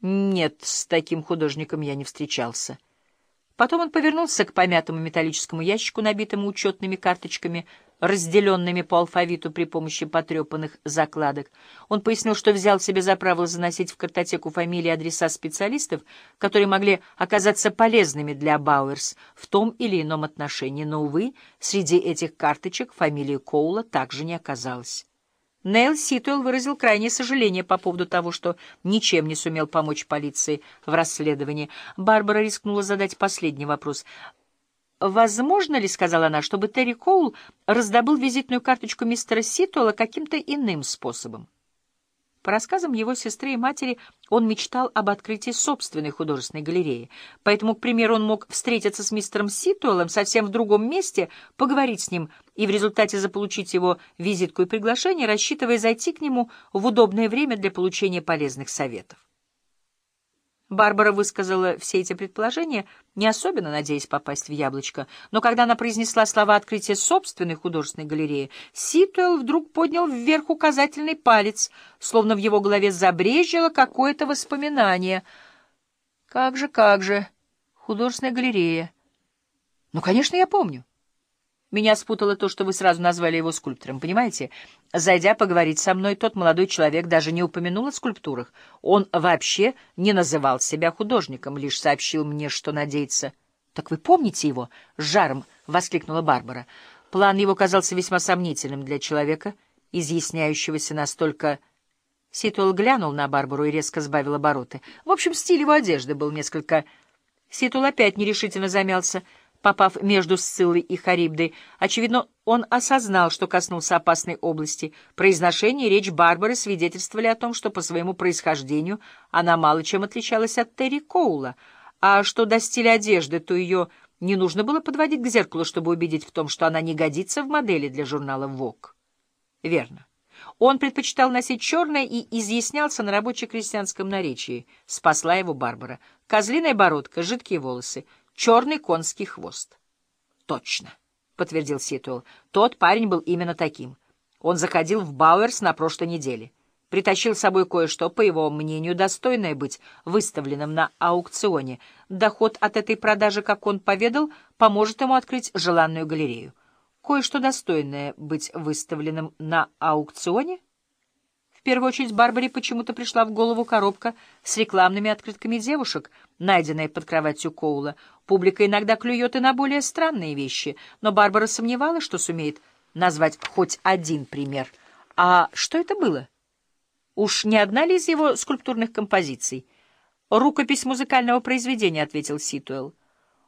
Нет, с таким художником я не встречался. Потом он повернулся к помятому металлическому ящику, набитому учетными карточками, разделенными по алфавиту при помощи потрепанных закладок. Он пояснил, что взял себе за правило заносить в картотеку фамилии и адреса специалистов, которые могли оказаться полезными для Бауэрс в том или ином отношении, но, увы, среди этих карточек фамилии Коула также не оказалось. Нейл Ситуэлл выразил крайнее сожаление по поводу того, что ничем не сумел помочь полиции в расследовании. Барбара рискнула задать последний вопрос. «Возможно ли, — сказала она, — чтобы Терри Коул раздобыл визитную карточку мистера Ситуэлла каким-то иным способом?» По рассказам его сестры и матери, он мечтал об открытии собственной художественной галереи. Поэтому, к примеру, он мог встретиться с мистером Ситуэллом совсем в другом месте, поговорить с ним и в результате заполучить его визитку и приглашение, рассчитывая зайти к нему в удобное время для получения полезных советов. Барбара высказала все эти предположения, не особенно надеясь попасть в яблочко, но когда она произнесла слова открытия собственной художественной галереи, Ситуэлл вдруг поднял вверх указательный палец, словно в его голове забрежило какое-то воспоминание. «Как же, как же! Художественная галерея!» «Ну, конечно, я помню. Меня спутало то, что вы сразу назвали его скульптором, понимаете? Зайдя поговорить со мной, тот молодой человек даже не упомянул о скульптурах. Он вообще не называл себя художником, лишь сообщил мне, что надеется. — Так вы помните его? — с жаром воскликнула Барбара. План его казался весьма сомнительным для человека, изъясняющегося настолько... Ситуэл глянул на Барбару и резко сбавил обороты. В общем, стиль его одежды был несколько... Ситуэл опять нерешительно замялся — попав между Сциллой и Харибдой. Очевидно, он осознал, что коснулся опасной области. Произношение и речь Барбары свидетельствовали о том, что по своему происхождению она мало чем отличалась от Терри Коула, а что до стиля одежды, то ее не нужно было подводить к зеркалу, чтобы убедить в том, что она не годится в модели для журнала Vogue. Верно. Он предпочитал носить черное и изъяснялся на рабоче-крестьянском наречии. Спасла его Барбара. Козлиная бородка, жидкие волосы — черный конский хвост. — Точно, — подтвердил Ситуэлл. Тот парень был именно таким. Он заходил в Бауэрс на прошлой неделе. Притащил с собой кое-что, по его мнению, достойное быть выставленным на аукционе. Доход от этой продажи, как он поведал, поможет ему открыть желанную галерею. Кое-что достойное быть выставленным на аукционе — первую очередь Барбаре почему-то пришла в голову коробка с рекламными открытками девушек, найденная под кроватью Коула. Публика иногда клюет и на более странные вещи, но Барбара сомневалась, что сумеет назвать хоть один пример. А что это было? Уж не одна ли из его скульптурных композиций? «Рукопись музыкального произведения», — ответил Ситуэлл.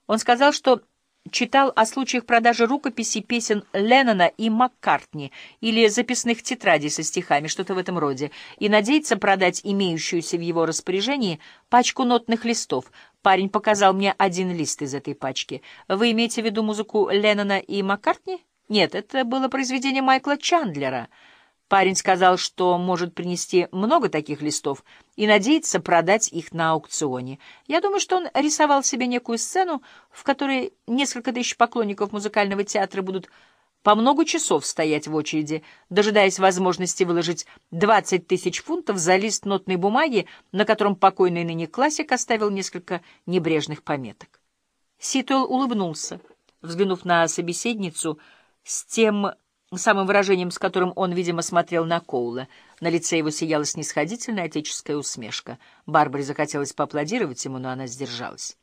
Он сказал, что читал о случаях продажи рукописей песен Леннона и Маккартни или записных тетрадей со стихами, что-то в этом роде, и надеется продать имеющуюся в его распоряжении пачку нотных листов. Парень показал мне один лист из этой пачки. Вы имеете в виду музыку Леннона и Маккартни? Нет, это было произведение Майкла Чандлера — Парень сказал, что может принести много таких листов и надеется продать их на аукционе. Я думаю, что он рисовал себе некую сцену, в которой несколько тысяч поклонников музыкального театра будут по много часов стоять в очереди, дожидаясь возможности выложить 20 тысяч фунтов за лист нотной бумаги, на котором покойный ныне классик оставил несколько небрежных пометок. Ситуэл улыбнулся, взглянув на собеседницу с тем самым выражением, с которым он, видимо, смотрел на Коула. На лице его сияла снисходительная отеческая усмешка. Барбаре захотелось поаплодировать ему, но она сдержалась.